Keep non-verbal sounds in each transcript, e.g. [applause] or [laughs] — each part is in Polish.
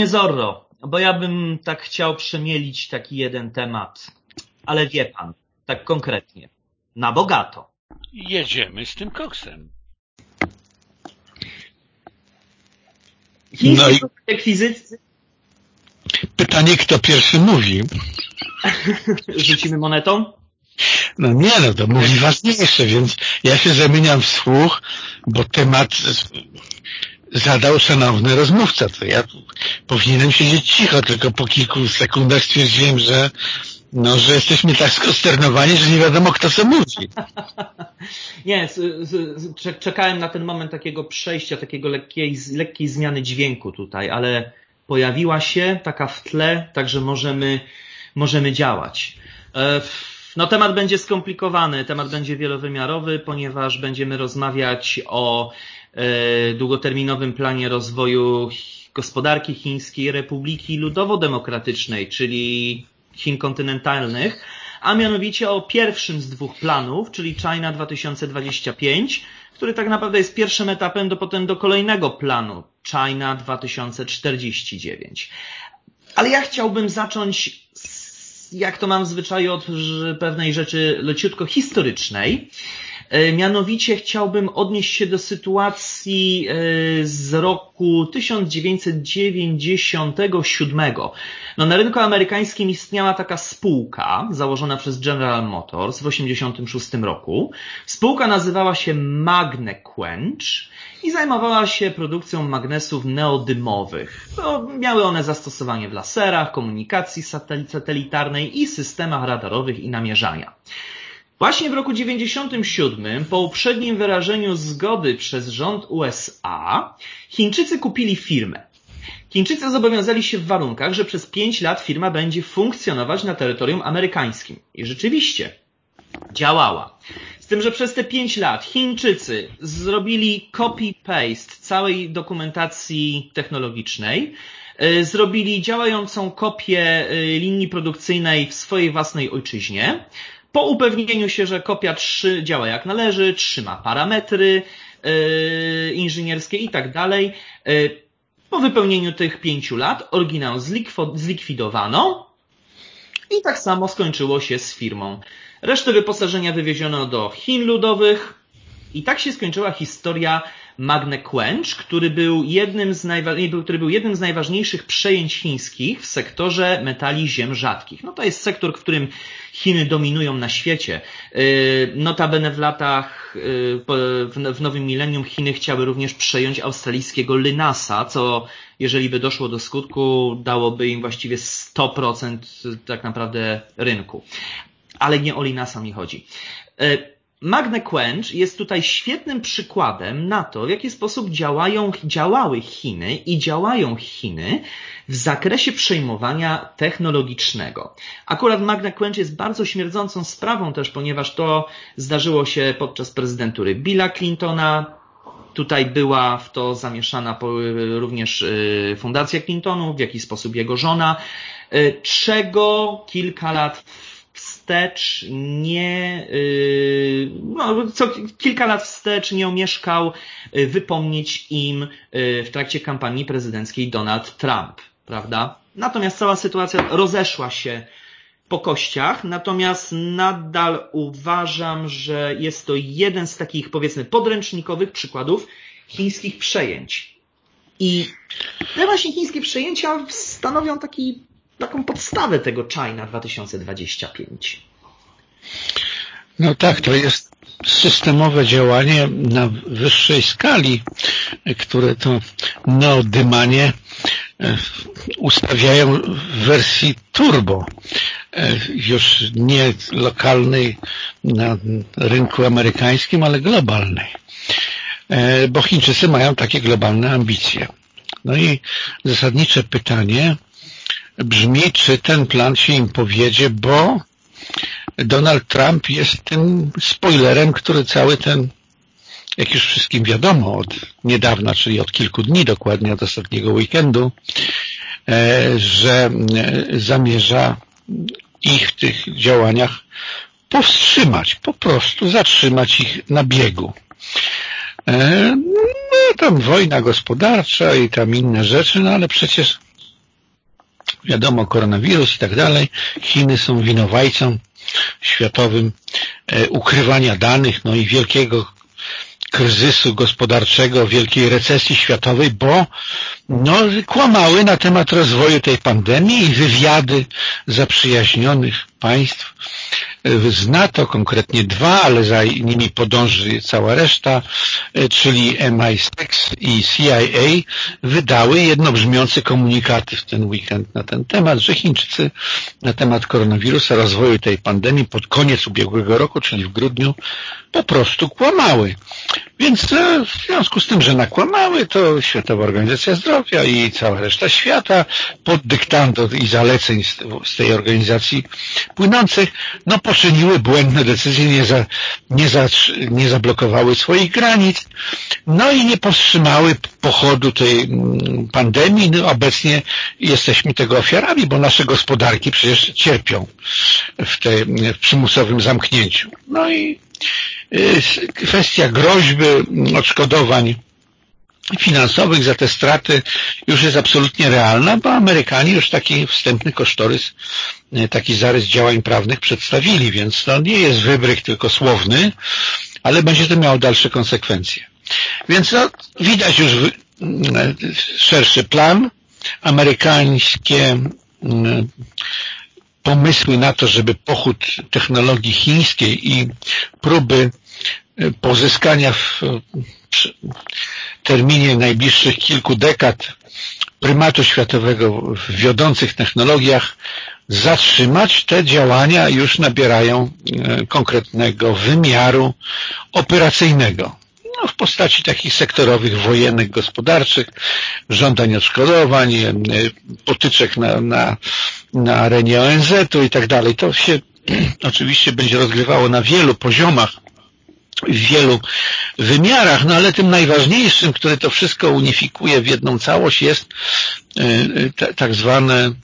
Panie Zorro, bo ja bym tak chciał przemielić taki jeden temat, ale wie pan, tak konkretnie, na bogato. Jedziemy z tym koksem. No i... Pytanie, kto pierwszy mówi? [laughs] Rzucimy monetą? No nie, no to mówi ważniejsze, więc ja się zamieniam w słuch, bo temat zadał szanowny rozmówca, to ja powinienem siedzieć cicho, tylko po kilku sekundach stwierdziłem, że no, że jesteśmy tak skonsternowani, że nie wiadomo, kto co mówi. [laughs] nie, czekałem na ten moment takiego przejścia, takiego lekkiej, lekkiej zmiany dźwięku tutaj, ale pojawiła się taka w tle, także możemy, możemy działać. E, no temat będzie skomplikowany, temat będzie wielowymiarowy, ponieważ będziemy rozmawiać o długoterminowym planie rozwoju gospodarki Chińskiej Republiki Ludowo-Demokratycznej, czyli Chin kontynentalnych, a mianowicie o pierwszym z dwóch planów, czyli China 2025, który tak naprawdę jest pierwszym etapem do potem do kolejnego planu China 2049. Ale ja chciałbym zacząć jak to mam w zwyczaju od pewnej rzeczy leciutko historycznej. E, mianowicie chciałbym odnieść się do sytuacji e, z roku 1997. No, na rynku amerykańskim istniała taka spółka założona przez General Motors w 1986 roku. Spółka nazywała się MagneQuench i zajmowała się produkcją magnesów neodymowych. To miały one zastosowanie w laserach, komunikacji satelitarnej i systemach radarowych i namierzania. Właśnie w roku 97, po uprzednim wyrażeniu zgody przez rząd USA, Chińczycy kupili firmę. Chińczycy zobowiązali się w warunkach, że przez 5 lat firma będzie funkcjonować na terytorium amerykańskim. I rzeczywiście działała. Z tym, że przez te 5 lat Chińczycy zrobili copy-paste całej dokumentacji technologicznej, y, zrobili działającą kopię y, linii produkcyjnej w swojej własnej ojczyźnie, po upewnieniu się, że kopia 3 działa jak należy, trzyma parametry yy, inżynierskie i tak dalej, yy, po wypełnieniu tych pięciu lat oryginał zlikwidowano i tak samo skończyło się z firmą. Resztę wyposażenia wywieziono do Chin Ludowych i tak się skończyła historia Magne Quench, który był jednym z, który był jednym z najważniejszych przejęć chińskich w sektorze metali ziem rzadkich. No to jest sektor, w którym Chiny dominują na świecie. Y, notabene w latach, y, w nowym milenium Chiny chciały również przejąć australijskiego Lynasa, co jeżeli by doszło do skutku, dałoby im właściwie 100% tak naprawdę rynku. Ale nie o Linasa mi chodzi. Magne Quench jest tutaj świetnym przykładem na to, w jaki sposób działają, działały Chiny i działają Chiny w zakresie przejmowania technologicznego. Akurat Magne Quench jest bardzo śmierdzącą sprawą też, ponieważ to zdarzyło się podczas prezydentury Billa Clintona, Tutaj była w to zamieszana również y, Fundacja Clintonu, w jaki sposób jego żona, y, czego kilka lat wstecz nie, y, no, co kilka lat wstecz nie omieszkał y, wypomnieć im y, w trakcie kampanii prezydenckiej Donald Trump, prawda? Natomiast cała sytuacja rozeszła się po kościach, natomiast nadal uważam, że jest to jeden z takich powiedzmy podręcznikowych przykładów chińskich przejęć. I te właśnie chińskie przejęcia stanowią taki taką podstawę tego China 2025. No tak, to jest systemowe działanie na wyższej skali, które to neodymanie e, ustawiają w wersji turbo, e, już nie lokalnej na rynku amerykańskim, ale globalnej. E, bo Chińczycy mają takie globalne ambicje. No i zasadnicze pytanie, brzmi, czy ten plan się im powiedzie, bo Donald Trump jest tym spoilerem, który cały ten, jak już wszystkim wiadomo, od niedawna, czyli od kilku dni dokładnie, od ostatniego weekendu, e, że e, zamierza ich w tych działaniach powstrzymać, po prostu zatrzymać ich na biegu. E, no, tam wojna gospodarcza i tam inne rzeczy, no ale przecież wiadomo, koronawirus i tak dalej. Chiny są winowajcą światowym e, ukrywania danych, no i wielkiego kryzysu gospodarczego, wielkiej recesji światowej, bo no, kłamały na temat rozwoju tej pandemii i wywiady zaprzyjaźnionych państw z NATO, konkretnie dwa, ale za nimi podąży cała reszta, e, czyli MI6 i CIA wydały jednobrzmiące komunikaty w ten weekend na ten temat, że Chińczycy na temat koronawirusa, rozwoju tej pandemii pod koniec ubiegłego roku, czyli w grudniu, po prostu kłamały. Więc e, w związku z tym, że nakłamały, to Światowa Organizacja Zdrowia i cała reszta świata pod dyktando i zaleceń z tej organizacji płynących, no poczyniły błędne decyzje, nie, za, nie, za, nie zablokowały swoich granic, no i nie powstrzymały pochodu tej mm, pandemii. No obecnie jesteśmy tego ofiarami, bo nasze gospodarki przecież cierpią w, tej, w przymusowym zamknięciu. No i y, kwestia groźby, odszkodowań finansowych za te straty już jest absolutnie realna, bo Amerykanie już taki wstępny kosztorys, e, taki zarys działań prawnych przedstawili, więc to nie jest wybryk tylko słowny, ale będzie to miało dalsze konsekwencje. Więc no, widać już e, szerszy plan, amerykańskie pomysły na to, żeby pochód technologii chińskiej i próby e, pozyskania w terminie najbliższych kilku dekad prymatu światowego w wiodących technologiach zatrzymać, te działania już nabierają e, konkretnego wymiaru operacyjnego. No, w postaci takich sektorowych, wojennych, gospodarczych, żądań odszkodowań, e, potyczek na, na, na arenie ONZ-u i tak dalej. To się [clears throat] oczywiście będzie rozgrywało na wielu poziomach w wielu wymiarach, no ale tym najważniejszym, który to wszystko unifikuje w jedną całość jest e, tak zwany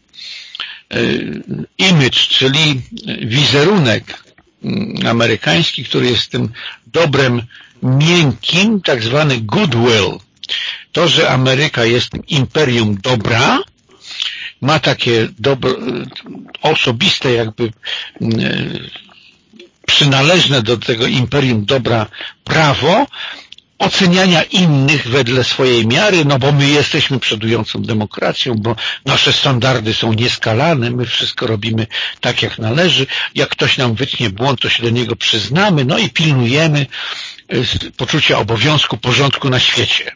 image, czyli wizerunek mm, amerykański, który jest tym dobrem miękkim, tak zwany goodwill. To, że Ameryka jest imperium dobra, ma takie dobro, osobiste jakby mm, przynależne do tego imperium dobra prawo oceniania innych wedle swojej miary, no bo my jesteśmy przodującą demokracją, bo nasze standardy są nieskalane, my wszystko robimy tak jak należy, jak ktoś nam wytnie błąd, to się do niego przyznamy, no i pilnujemy y, poczucia obowiązku, porządku na świecie.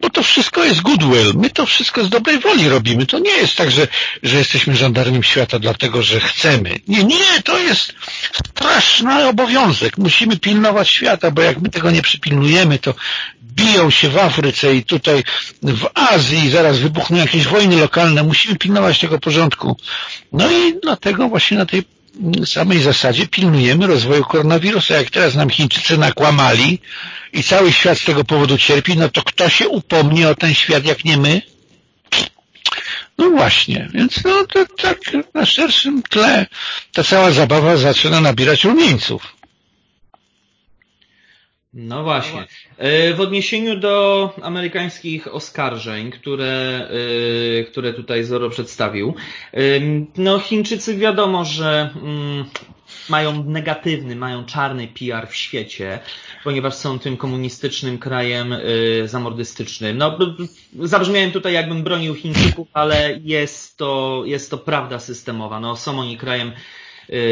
Bo to wszystko jest goodwill. My to wszystko z dobrej woli robimy. To nie jest tak, że, że jesteśmy żandarmem świata dlatego, że chcemy. Nie, nie, to jest straszny obowiązek. Musimy pilnować świata, bo jak my tego nie przypilnujemy, to biją się w Afryce i tutaj w Azji, zaraz wybuchną jakieś wojny lokalne. Musimy pilnować tego porządku. No i dlatego właśnie na tej samej zasadzie pilnujemy rozwoju koronawirusa. Jak teraz nam Chińczycy nakłamali i cały świat z tego powodu cierpi, no to kto się upomni o ten świat, jak nie my? No właśnie, więc no to tak na szerszym tle ta cała zabawa zaczyna nabierać rumieńców. No właśnie. E, w odniesieniu do amerykańskich oskarżeń, które, e, które tutaj Zoro przedstawił, e, no Chińczycy wiadomo, że mm, mają negatywny, mają czarny PR w świecie, ponieważ są tym komunistycznym krajem zamordystycznym. No, zabrzmiałem tutaj jakbym bronił Chińczyków, ale jest to, jest to prawda systemowa. No, są oni krajem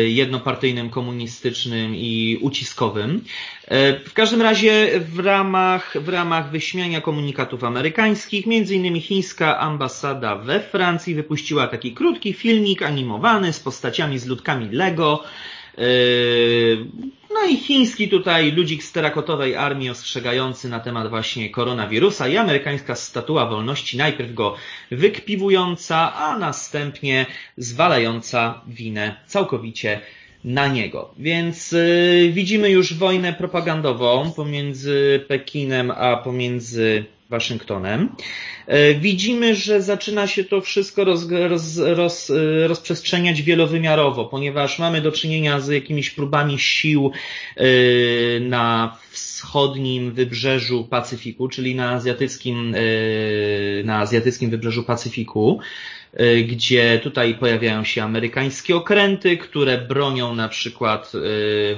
jednopartyjnym, komunistycznym i uciskowym. Y, w każdym razie w ramach, w ramach wyśmiania komunikatów amerykańskich, między innymi chińska ambasada we Francji wypuściła taki krótki filmik animowany z postaciami z ludkami Lego, no i chiński tutaj ludzik z terakotowej armii ostrzegający na temat właśnie koronawirusa i amerykańska statua wolności najpierw go wykpiwująca, a następnie zwalająca winę całkowicie na niego. Więc yy, widzimy już wojnę propagandową pomiędzy Pekinem a pomiędzy Waszyngtonem. E, widzimy, że zaczyna się to wszystko roz, roz, roz, e, rozprzestrzeniać wielowymiarowo, ponieważ mamy do czynienia z jakimiś próbami sił e, na wschodnim wybrzeżu Pacyfiku, czyli na azjatyckim, na azjatyckim wybrzeżu Pacyfiku gdzie tutaj pojawiają się amerykańskie okręty, które bronią na przykład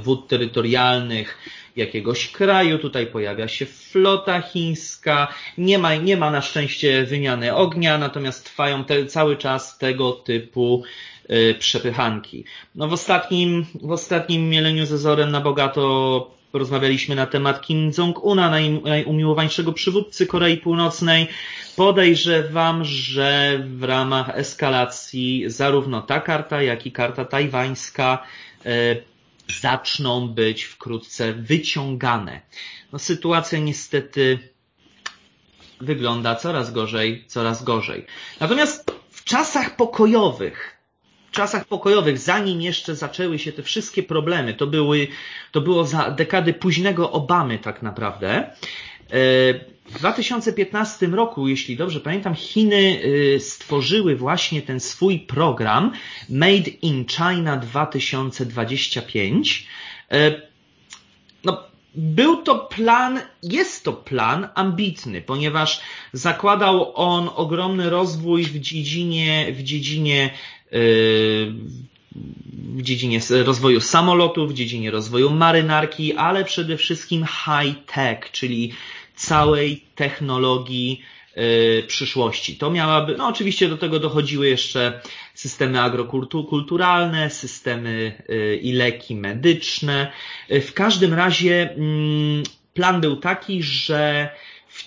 wód terytorialnych jakiegoś kraju, tutaj pojawia się flota chińska, nie ma, nie ma na szczęście wymiany ognia, natomiast trwają te, cały czas tego typu y, przepychanki. No w ostatnim, w ostatnim mieleniu ze Zorem na bogato porozmawialiśmy na temat Kim Jong-una, najumiłowańszego przywódcy Korei Północnej. Podejrzewam, że w ramach eskalacji zarówno ta karta, jak i karta tajwańska y, zaczną być wkrótce wyciągane. No, sytuacja niestety wygląda coraz gorzej, coraz gorzej. Natomiast w czasach pokojowych, w czasach pokojowych, zanim jeszcze zaczęły się te wszystkie problemy, to były, to było za dekady późnego Obamy tak naprawdę, w 2015 roku, jeśli dobrze pamiętam, Chiny y, stworzyły właśnie ten swój program Made in China 2025. Y, no, był to plan, jest to plan ambitny, ponieważ zakładał on ogromny rozwój w dziedzinie, w dziedzinie y, w dziedzinie rozwoju samolotów, w dziedzinie rozwoju marynarki, ale przede wszystkim high-tech, czyli całej technologii y, przyszłości. To miałaby, no oczywiście do tego dochodziły jeszcze systemy agrokulturalne, systemy y, i leki medyczne. Y, w każdym razie mm, plan był taki, że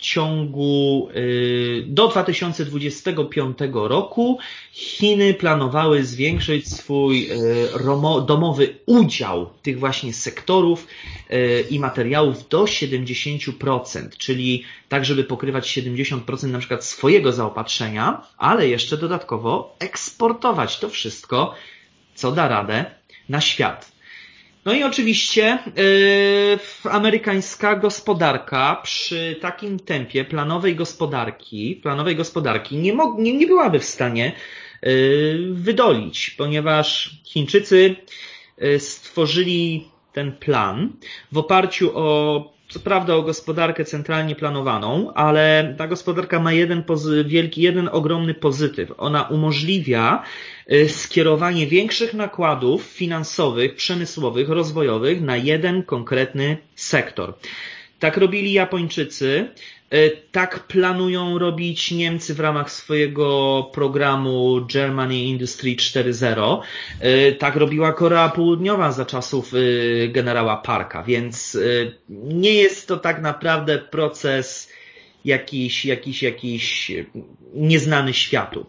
ciągu y, do 2025 roku Chiny planowały zwiększyć swój y, domowy udział tych właśnie sektorów y, i materiałów do 70%, czyli tak, żeby pokrywać 70% na przykład swojego zaopatrzenia, ale jeszcze dodatkowo eksportować to wszystko, co da radę na świat. No i oczywiście yy, amerykańska gospodarka przy takim tempie planowej gospodarki, planowej gospodarki nie, mo- nie, nie byłaby w stanie yy, wydolić, ponieważ Chińczycy yy, stworzyli ten plan w oparciu o co prawda o gospodarkę centralnie planowaną, ale ta gospodarka ma jeden wielki, jeden ogromny pozytyw. Ona umożliwia y, skierowanie większych nakładów finansowych, przemysłowych, rozwojowych na jeden konkretny sektor. Tak robili Japończycy, tak planują robić Niemcy w ramach swojego programu Germany Industry 4.0. E, tak robiła Korea Południowa za czasów e, generała Parka, więc nie jest to tak naprawdę proces jakiś, jakiś, jakiś nieznany światu.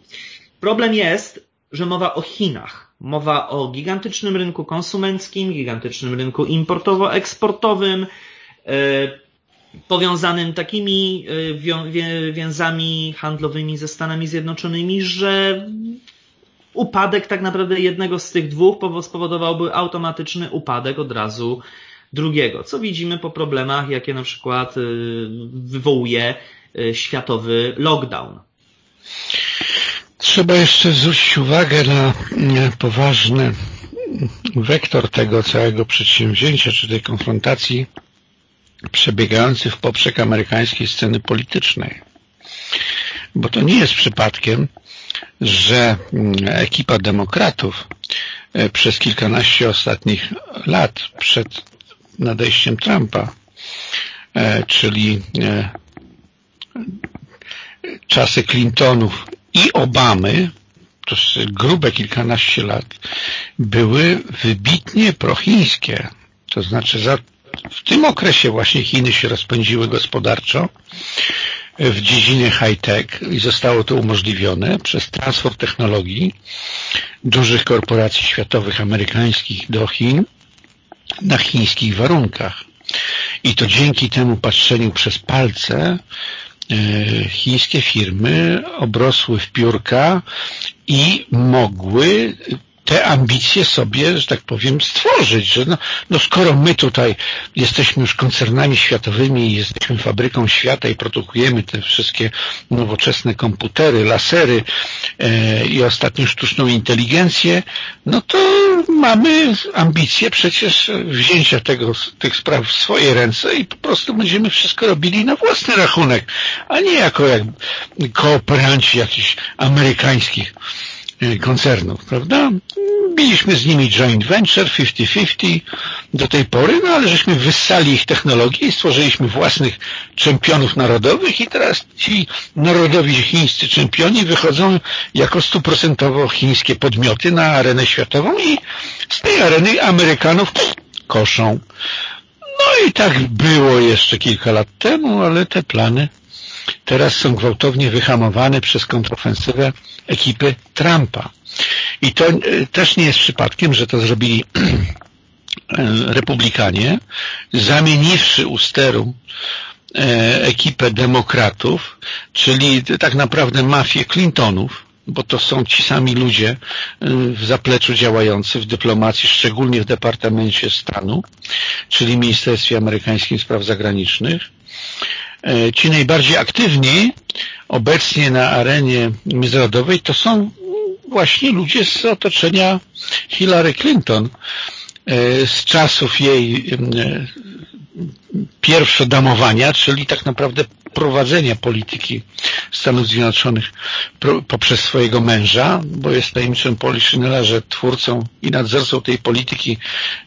Problem jest, że mowa o Chinach. Mowa o gigantycznym rynku konsumenckim, gigantycznym rynku importowo-eksportowym, powiązanym takimi y, więzami handlowymi ze Stanami Zjednoczonymi, że upadek tak naprawdę jednego z tych dwóch spowodowałby automatyczny upadek od razu drugiego, co widzimy po problemach, jakie na przykład y, wywołuje y, światowy lockdown. Trzeba jeszcze zwrócić uwagę na poważny wektor tego całego przedsięwzięcia, czy tej konfrontacji przebiegający w poprzek amerykańskiej sceny politycznej. Bo to nie jest przypadkiem, że mm, ekipa demokratów e, przez kilkanaście ostatnich lat przed nadejściem Trumpa, e, czyli e, czasy Clintonów i Obamy, to grube kilkanaście lat, były wybitnie prochińskie. To znaczy za w tym okresie właśnie Chiny się rozpędziły gospodarczo w dziedzinie high-tech i zostało to umożliwione przez transfer technologii dużych korporacji światowych amerykańskich do Chin na chińskich warunkach. I to dzięki temu patrzeniu przez palce e, chińskie firmy obrosły w piórka i mogły te ambicje sobie, że tak powiem, stworzyć, że no, no skoro my tutaj jesteśmy już koncernami światowymi jesteśmy fabryką świata i produkujemy te wszystkie nowoczesne komputery, lasery e, i ostatnio sztuczną inteligencję, no to mamy ambicje przecież wzięcia tego, tych spraw w swoje ręce i po prostu będziemy wszystko robili na własny rachunek, a nie jako jak kooperanci jakichś amerykańskich koncernów, prawda? Mieliśmy z nimi joint venture 50-50 do tej pory, no ale żeśmy wyssali ich technologię i stworzyliśmy własnych czempionów narodowych i teraz ci narodowi chińscy czempioni wychodzą jako stuprocentowo chińskie podmioty na arenę światową i z tej areny Amerykanów koszą. No i tak było jeszcze kilka lat temu, ale te plany teraz są gwałtownie wyhamowane przez kontrofensywę ekipy Trumpa. I to e, też nie jest przypadkiem, że to zrobili e, [clears throat] republikanie, zamieniwszy u steru e, ekipę demokratów, czyli tak naprawdę mafię Clintonów, bo to są ci sami ludzie w zapleczu działający w dyplomacji, szczególnie w Departamencie Stanu, czyli Ministerstwie Amerykańskim Spraw Zagranicznych, E, ci najbardziej aktywni obecnie na arenie międzynarodowej to są właśnie ludzie z otoczenia Hillary Clinton. e, z czasów jej e, pierwszodamowania, czyli tak naprawdę prowadzenia polityki Stanów Zjednoczonych poprzez swojego męża, bo jest tajemniczym Poliszynela, że twórcą i nadzorcą tej polityki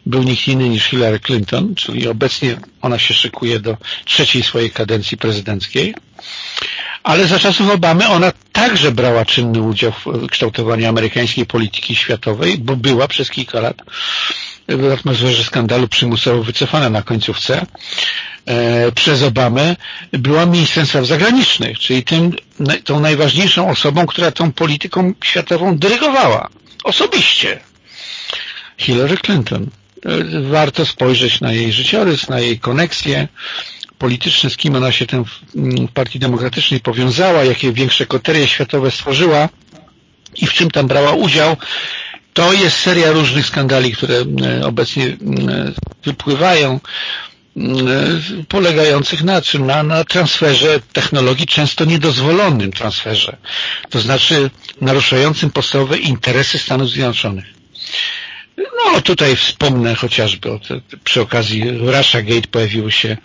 był nikt inny niż Hillary Clinton, czyli obecnie ona się szykuje do trzeciej swojej kadencji prezydenckiej. Ale za czasów Obamy ona także brała czynny udział w kształtowaniu amerykańskiej polityki światowej, bo była przez kilka lat w atmosferze skandalu przymusowo wycofana na końcówce e, przez Obamę była ministrem spraw zagranicznych, czyli tym, tą najważniejszą osobą, która tą polityką światową dyrygowała. Osobiście. Hillary Clinton. E, warto spojrzeć na jej życiorys, na jej koneksje polityczne, z kim ona się w Partii Demokratycznej powiązała, jakie większe koterie światowe stworzyła i w czym tam brała udział to jest seria różnych skandali, które e, obecnie e, wypływają, e, polegających na czym? Na, na transferze technologii, często niedozwolonym transferze, to znaczy naruszającym podstawowe interesy Stanów Zjednoczonych. No tutaj wspomnę chociażby o te, przy okazji Russia Gate pojawił się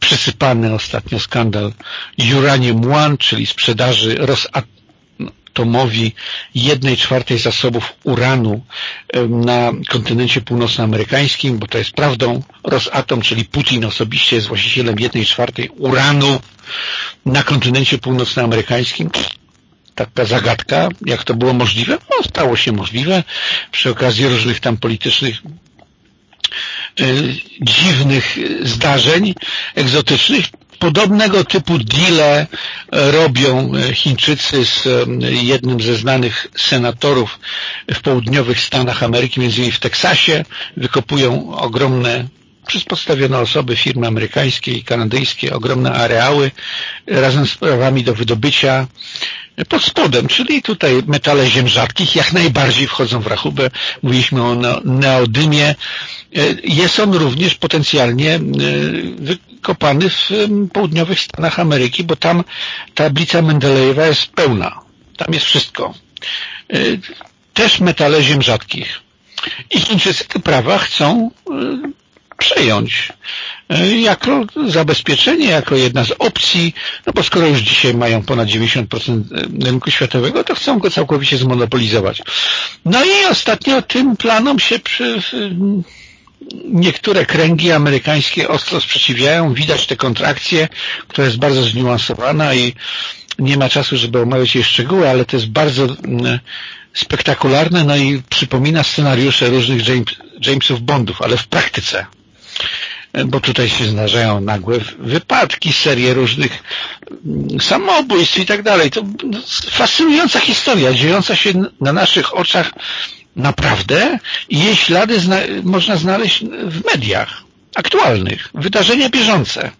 przysypany ostatnio skandal Uranium One, czyli sprzedaży Rosat atomowi jednej czwartej zasobów uranu na kontynencie północnoamerykańskim, bo to jest prawdą. Rosatom, czyli Putin osobiście jest właścicielem jednej czwartej uranu na kontynencie północnoamerykańskim taka zagadka, jak to było możliwe? No, stało się możliwe przy okazji różnych tam politycznych e, dziwnych zdarzeń egzotycznych. Podobnego typu deale robią Chińczycy z jednym ze znanych senatorów w południowych Stanach Ameryki, między innymi w Teksasie. Wykopują ogromne przez podstawione osoby, firmy amerykańskie i kanadyjskie, ogromne areały razem z prawami do wydobycia pod spodem, czyli tutaj metale ziem rzadkich jak najbardziej wchodzą w rachubę. Mówiliśmy o neodymie. Jest on również potencjalnie wykopany w południowych Stanach Ameryki, bo tam tablica Mendelejewa jest pełna. Tam jest wszystko. E, też metale ziem rzadkich. I Chińczycy te prawa chcą e, przejąć e, jako zabezpieczenie, jako jedna z opcji, no bo skoro już dzisiaj mają ponad 90% rynku światowego, to chcą go całkowicie zmonopolizować. No i ostatnio tym planom się przy, niektóre kręgi amerykańskie ostro sprzeciwiają. Widać te kontrakcje, która jest bardzo zniuansowana i nie ma czasu, żeby omawiać jej szczegóły, ale to jest bardzo mm, spektakularne, no i przypomina scenariusze różnych James, Jamesów Bondów, ale w praktyce bo tutaj się zdarzają nagłe wypadki, serie różnych mm, samobójstw i tak dalej. To fascynująca historia, dziejąca się na naszych oczach naprawdę i jej ślady zna można znaleźć w mediach aktualnych, wydarzenia bieżące.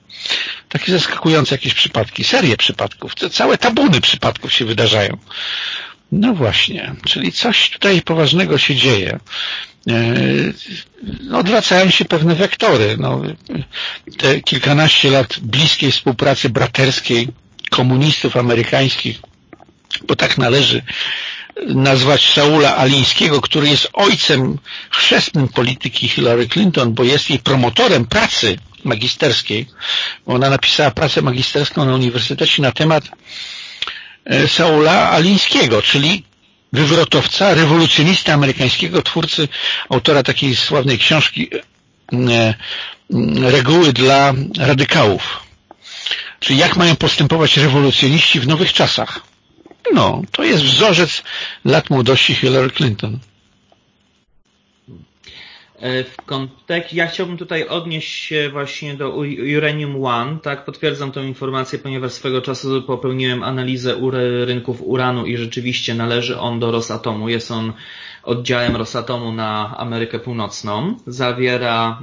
Takie zaskakujące jakieś przypadki, serie przypadków, całe tabuny przypadków się wydarzają. No właśnie, czyli coś tutaj poważnego się dzieje. E, odwracają się pewne wektory. No, te kilkanaście lat bliskiej współpracy braterskiej komunistów amerykańskich, bo tak należy nazwać Saula Alińskiego, który jest ojcem chrzestnym polityki Hillary Clinton, bo jest jej promotorem pracy magisterskiej. Ona napisała pracę magisterską na uniwersytecie na temat e, Saula Alińskiego, czyli wywrotowca, rewolucjonista amerykańskiego, twórcy, autora takiej sławnej książki e, Reguły dla radykałów. Czyli jak mają postępować rewolucjoniści w nowych czasach. No, to jest wzorzec lat młodości Hillary Clinton. E, w kontekście, ja chciałbym tutaj odnieść się właśnie do Uranium One, tak, potwierdzam tę informację, ponieważ swego czasu popełniłem analizę rynków uranu i rzeczywiście należy on do Rosatomu, jest on oddziałem Rosatomu na Amerykę Północną, zawiera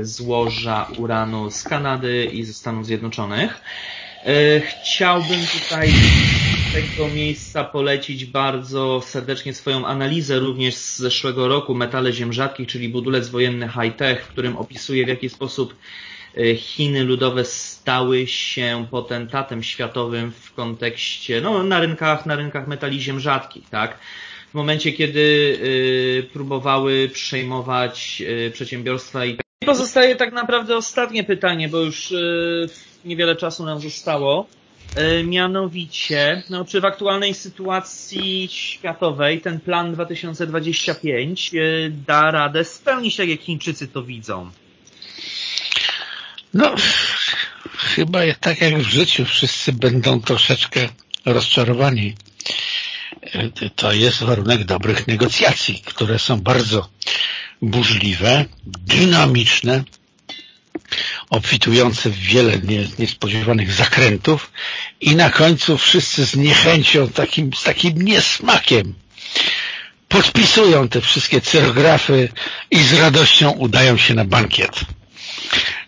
y, złoża uranu z Kanady i ze Stanów Zjednoczonych. Y, chciałbym tutaj tego miejsca polecić bardzo serdecznie swoją analizę również z zeszłego roku Metale Ziem Rzadkich, czyli budulec wojenny high-tech, w którym opisuje w jaki sposób e, Chiny ludowe stały się potentatem światowym w kontekście, no na rynkach, na rynkach metali ziem rzadkich, tak? W momencie, kiedy y, próbowały przejmować y, przedsiębiorstwa i pozostaje tak naprawdę ostatnie pytanie, bo już niewiele czasu nam zostało. E, mianowicie, no, czy w aktualnej sytuacji światowej ten plan 2025 e, da radę spełnić tak, jak Chińczycy to widzą? No, chyba tak jak w życiu wszyscy będą troszeczkę rozczarowani. E, to jest warunek dobrych negocjacji, które są bardzo burzliwe, dynamiczne, obfitujące w wiele niespodziewanych zakrętów i na końcu wszyscy z niechęcią, takim, z takim niesmakiem podpisują te wszystkie cyrografy i z radością udają się na bankiet.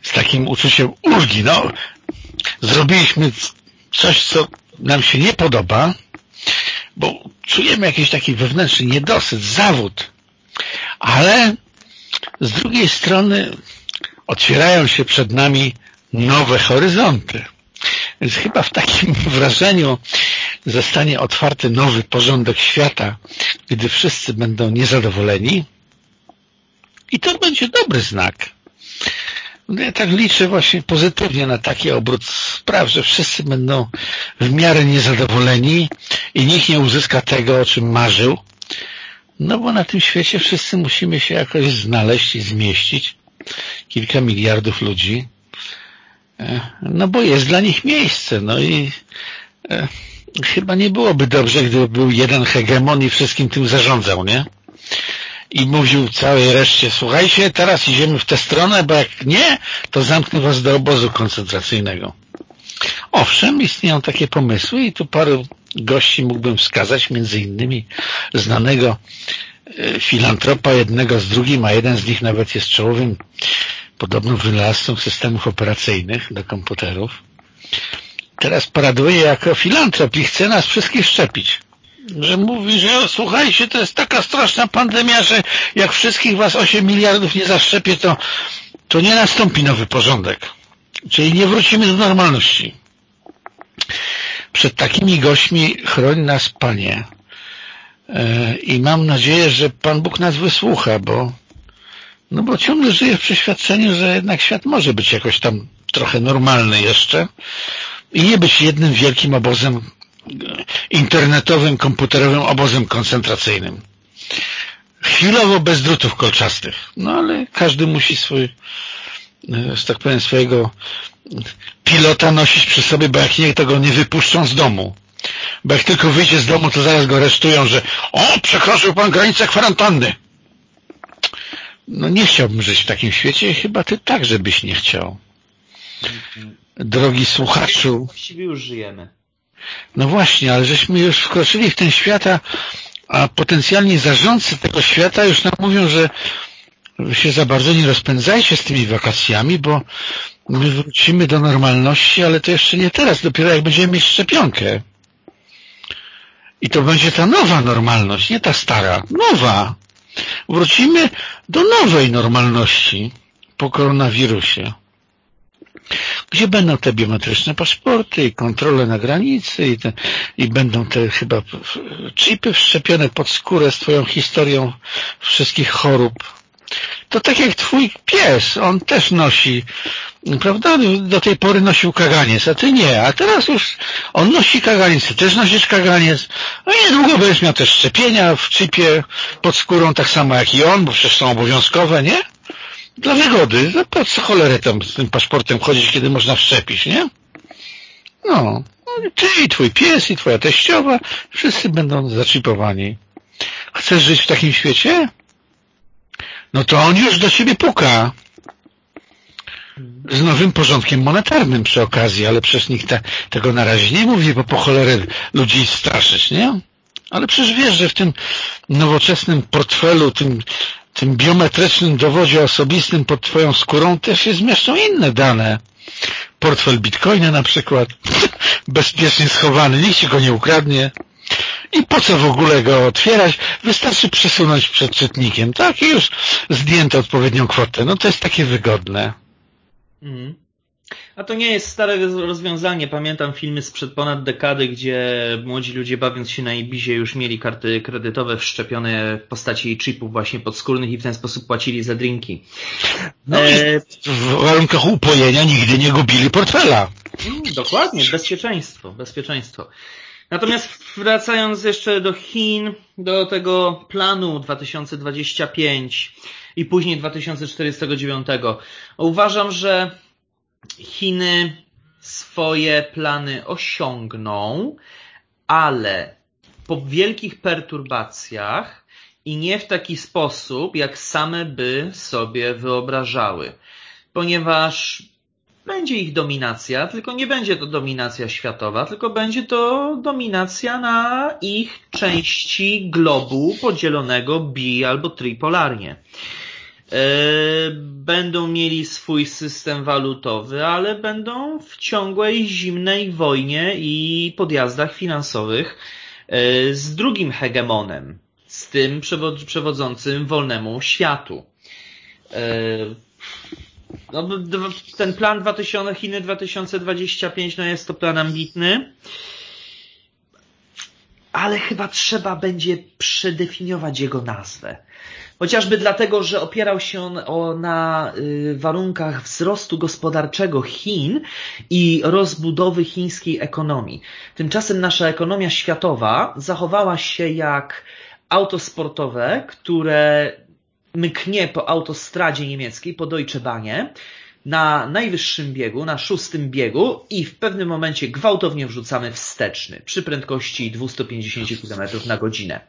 Z takim uczuciem ulgi. No, zrobiliśmy coś, co nam się nie podoba, bo czujemy jakiś taki wewnętrzny niedosyt, zawód, ale z drugiej strony otwierają się przed nami nowe horyzonty. Więc chyba w takim [laughs] wrażeniu zostanie otwarty nowy porządek świata, gdy wszyscy będą niezadowoleni i to będzie dobry znak. Ja tak liczę właśnie pozytywnie na taki obrót spraw, że wszyscy będą w miarę niezadowoleni i nikt nie uzyska tego, o czym marzył. No bo na tym świecie wszyscy musimy się jakoś znaleźć i zmieścić kilka miliardów ludzi, e, no bo jest dla nich miejsce. No i e, chyba nie byłoby dobrze, gdyby był jeden hegemon i wszystkim tym zarządzał, nie? I mówił całej reszcie, słuchajcie, teraz idziemy w tę stronę, bo jak nie, to zamknę was do obozu koncentracyjnego. Owszem, istnieją takie pomysły i tu paru gości mógłbym wskazać, między innymi znanego filantropa jednego z drugim, a jeden z nich nawet jest czołowym podobno wynalazcą systemów operacyjnych do komputerów. Teraz paraduje jako filantrop i chce nas wszystkich szczepić. Że mówi, że słuchajcie, to jest taka straszna pandemia, że jak wszystkich was 8 miliardów nie zaszczepię, to, to nie nastąpi nowy porządek. Czyli nie wrócimy do normalności. Przed takimi gośćmi chroń nas Panie. E, I mam nadzieję, że Pan Bóg nas wysłucha, bo no bo ciągle żyję w przeświadczeniu, że jednak świat może być jakoś tam trochę normalny jeszcze i nie być jednym wielkim obozem internetowym, komputerowym obozem koncentracyjnym. Chwilowo bez drutów kolczastych. No ale każdy musi swój, e, że tak powiem, swojego pilota nosić przy sobie, bo jak nie, to go nie wypuszczą z domu. Bo jak tylko wyjdzie z domu, to zaraz go aresztują, że o, przekroczył pan granicę kwarantanny. No nie chciałbym żyć w takim świecie i chyba ty także byś nie chciał. Drogi słuchaczu. Właściwie już żyjemy. No właśnie, ale żeśmy już wkroczyli w ten świat, a, potencjalni zarządcy tego świata już nam mówią, że się za bardzo nie rozpędzajcie z tymi wakacjami, bo my wrócimy do normalności, ale to jeszcze nie teraz, dopiero jak będziemy mieć szczepionkę. I to będzie ta nowa normalność, nie ta stara, nowa. Wrócimy do nowej normalności po koronawirusie gdzie będą te biometryczne paszporty i kontrole na granicy i, te, i będą te chyba chipy wszczepione pod skórę z twoją historią wszystkich chorób. To tak jak twój pies, on też nosi, prawda, do tej pory nosił kaganiec, a ty nie, a teraz już on nosi kaganiec, ty też nosisz kaganiec, no i niedługo będziesz miał też szczepienia w chipie pod skórą, tak samo jak i on, bo przecież są obowiązkowe, nie? Dla wygody. No po co cholerę tam z tym paszportem chodzić, kiedy można wszczepić, nie? No. Ty i twój pies i twoja teściowa wszyscy będą zaczipowani. Chcesz żyć w takim świecie? No to on już do ciebie puka. Z nowym porządkiem monetarnym przy okazji, ale przecież nikt te, tego na razie nie mówi, bo po cholerę ludzi straszyć, nie? Ale przecież wiesz, że w tym nowoczesnym portfelu, tym tym biometrycznym dowodzie osobistym pod Twoją skórą też się zmieszczą inne dane. Portfel bitcoina na przykład, [laughs] bezpiecznie schowany, nikt się go nie ukradnie. I po co w ogóle go otwierać? Wystarczy przesunąć przed czytnikiem, tak? I już zdjęto odpowiednią kwotę. No to jest takie wygodne. Mm. A to nie jest stare rozwiązanie. Pamiętam filmy sprzed ponad dekady, gdzie młodzi ludzie bawiąc się na Ibizie już mieli karty kredytowe wszczepione w postaci chipów właśnie podskórnych i w ten sposób płacili za drinki. No e... w warunkach upojenia nigdy nie gubili portfela. Mm, dokładnie, bezpieczeństwo, bezpieczeństwo. Natomiast wracając jeszcze do Chin, do tego planu 2025 i później 2049, uważam, że Chiny swoje plany osiągną, ale po wielkich perturbacjach i nie w taki sposób, jak same by sobie wyobrażały. Ponieważ będzie ich dominacja, tylko nie będzie to dominacja światowa, tylko będzie to dominacja na ich części globu podzielonego bi albo tripolarnie. E, będą mieli swój system walutowy, ale będą w ciągłej zimnej wojnie i podjazdach finansowych e, z drugim hegemonem, z tym przewodzącym wolnemu światu. E, no, ten plan 2000, Chiny 2025 no jest to plan ambitny, ale chyba trzeba będzie przedefiniować jego nazwę. Chociażby dlatego, że opierał się on o, na y, warunkach wzrostu gospodarczego Chin i rozbudowy chińskiej ekonomii. Tymczasem nasza ekonomia światowa zachowała się jak auto sportowe, które mknie po autostradzie niemieckiej, po Deutsche Bahnie, na najwyższym biegu, na szóstym biegu i w pewnym momencie gwałtownie wrzucamy wsteczny przy prędkości 250 km na godzinę.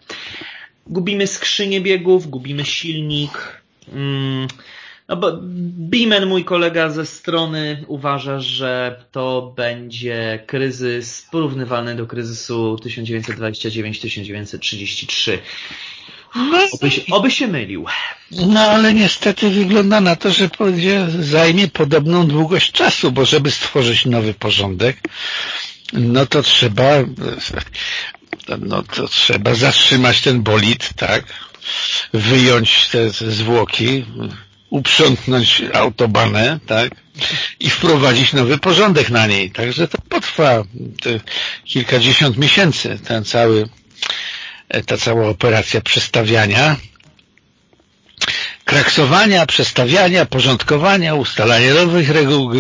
Gubimy skrzynię biegów, gubimy silnik. Mm, no bo Bimen, mój kolega ze strony, uważa, że to będzie kryzys porównywalny do kryzysu 1929-1933. No, oby, się, oby się mylił. No ale niestety wygląda na to, że zajmie podobną długość czasu, bo żeby stworzyć nowy porządek, no to trzeba no to trzeba zatrzymać ten bolid, tak, wyjąć te zwłoki, uprzątnąć autobanę, tak, i wprowadzić nowy porządek na niej. Także to potrwa kilkadziesiąt miesięcy, ten cały, ta cała operacja przestawiania, kraksowania, przestawiania, porządkowania, ustalania nowych reguł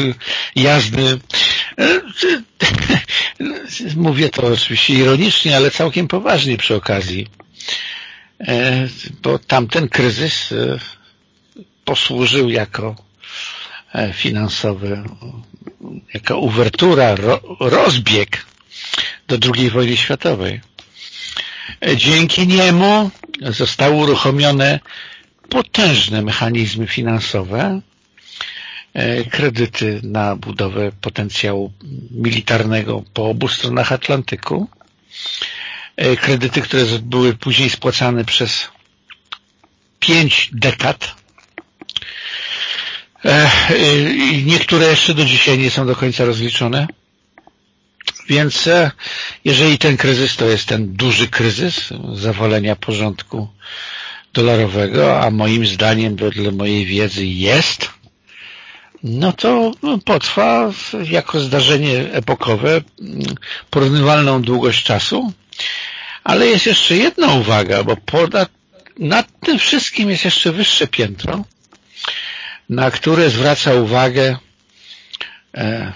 jazdy. [laughs] Mówię to oczywiście ironicznie, ale całkiem poważnie przy okazji, e, bo tamten kryzys e, posłużył jako e, finansowy, jako uwertura, rozbieg do II wojny światowej. Dzięki niemu zostały uruchomione potężne mechanizmy finansowe, kredyty na budowę potencjału militarnego po obu stronach Atlantyku, e, kredyty, które były później spłacane przez pięć dekad. E, niektóre jeszcze do dzisiaj nie są do końca rozliczone. Więc e, jeżeli ten kryzys to jest ten duży kryzys zawalenia porządku dolarowego, a moim zdaniem, wedle mojej wiedzy jest, no to potrwa jako zdarzenie epokowe porównywalną długość czasu, ale jest jeszcze jedna uwaga, bo nad tym wszystkim jest jeszcze wyższe piętro, na które zwraca uwagę e,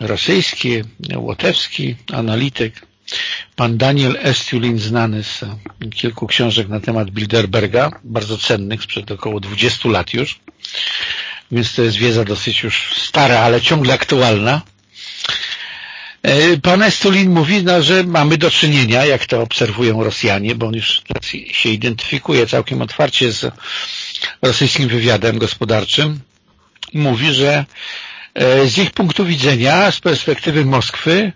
rosyjski, łotewski analityk, pan Daniel Estulin, znany z kilku książek na temat Bilderberga, bardzo cennych, sprzed około 20 lat już, więc to jest wiedza dosyć już stara, ale ciągle aktualna. E, pan Estulin mówi, no, że mamy do czynienia, jak to obserwują Rosjanie, bo on już się identyfikuje całkiem otwarcie z rosyjskim wywiadem gospodarczym. Mówi, że e, z ich punktu widzenia, z perspektywy Moskwy,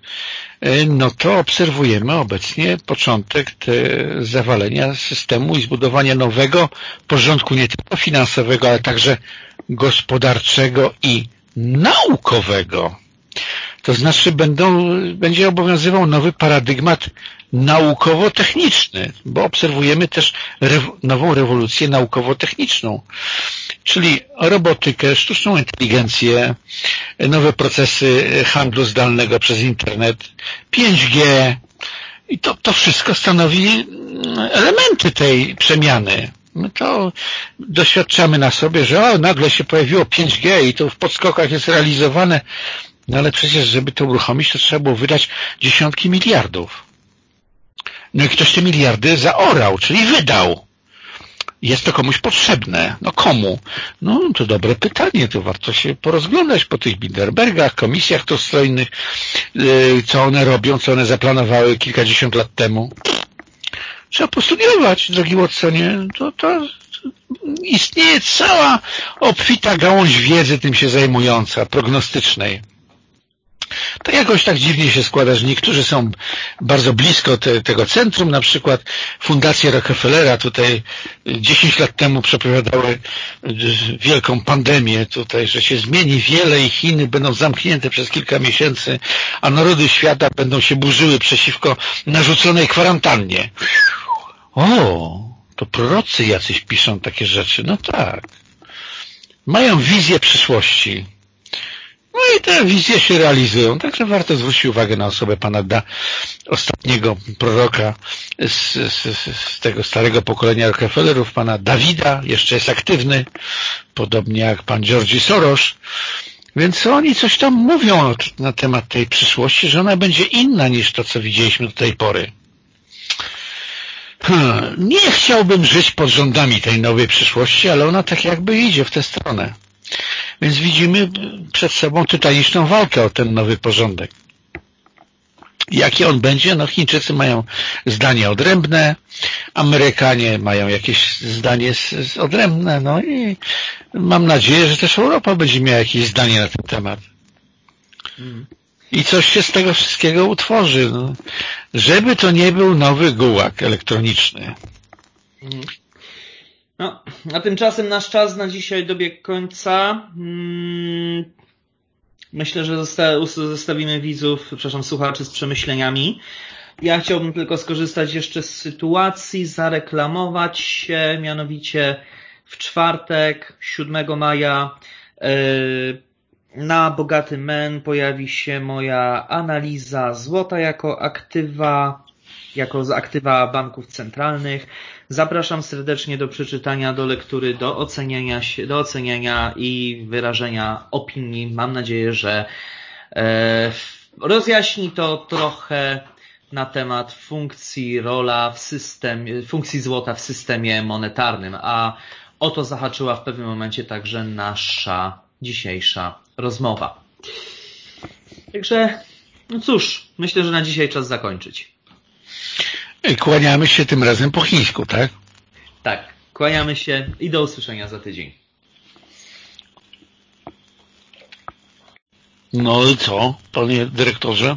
e, no to obserwujemy obecnie początek zawalenia systemu i zbudowania nowego porządku nie tylko finansowego, ale także gospodarczego i naukowego. To znaczy będą, będzie obowiązywał nowy paradygmat naukowo-techniczny, bo obserwujemy też rew nową rewolucję naukowo-techniczną, czyli robotykę, sztuczną inteligencję, nowe procesy handlu zdalnego przez internet, 5G i to, to wszystko stanowi elementy tej przemiany. My to doświadczamy na sobie, że o, nagle się pojawiło 5G i to w podskokach jest realizowane, no ale przecież, żeby to uruchomić, to trzeba było wydać dziesiątki miliardów. No i ktoś te miliardy zaorał, czyli wydał. Jest to komuś potrzebne. No komu? No to dobre pytanie, to warto się porozglądać po tych Bilderbergach, komisjach trostojnych, yy, co one robią, co one zaplanowały kilkadziesiąt lat temu. Trzeba postudiować, drogi Watsonie. To, to istnieje cała obfita gałąź wiedzy tym się zajmująca, prognostycznej. To jakoś tak dziwnie się składa, że niektórzy są bardzo blisko te, tego centrum, na przykład Fundacja Rockefellera tutaj 10 lat temu przepowiadały wielką pandemię tutaj, że się zmieni wiele i Chiny będą zamknięte przez kilka miesięcy, a narody świata będą się burzyły przeciwko narzuconej kwarantannie. O, to prorocy jacyś piszą takie rzeczy. No tak. Mają wizję przyszłości. No i te wizje się realizują. Także warto zwrócić uwagę na osobę pana Da, ostatniego proroka z, z, z tego starego pokolenia Rockefellerów, pana Dawida, jeszcze jest aktywny, podobnie jak pan Georgi Soros. Więc oni coś tam mówią na temat tej przyszłości, że ona będzie inna niż to, co widzieliśmy do tej pory. Hmm, nie chciałbym żyć pod rządami tej nowej przyszłości, ale ona tak jakby idzie w tę stronę. Więc widzimy przed sobą tytaniczną walkę o ten nowy porządek. Jaki on będzie? No Chińczycy mają zdanie odrębne, Amerykanie mają jakieś zdanie odrębne, no i mam nadzieję, że też Europa będzie miała jakieś zdanie na ten temat. Hmm. I coś się z tego wszystkiego utworzy. No. Żeby to nie był nowy gułak elektroniczny. Hmm. No, a tymczasem nasz czas na dzisiaj dobiegł końca. Hmm, myślę, że zostawimy widzów, przepraszam, słuchaczy z przemyśleniami. Ja chciałbym tylko skorzystać jeszcze z sytuacji, zareklamować się, mianowicie w czwartek, 7 maja, e, na Bogaty Men pojawi się moja analiza złota jako aktywa, jako aktywa banków centralnych. Zapraszam serdecznie do przeczytania, do lektury, do oceniania, się, do oceniania i wyrażenia opinii. Mam nadzieję, że e, rozjaśni to trochę na temat funkcji rola w systemie, funkcji złota w systemie monetarnym, a o to zahaczyła w pewnym momencie także nasza dzisiejsza rozmowa. Także, no cóż, myślę, że na dzisiaj czas zakończyć. I kłaniamy się tym razem po chińsku, tak? Tak, kłaniamy się i do usłyszenia za tydzień. No i co, panie dyrektorze?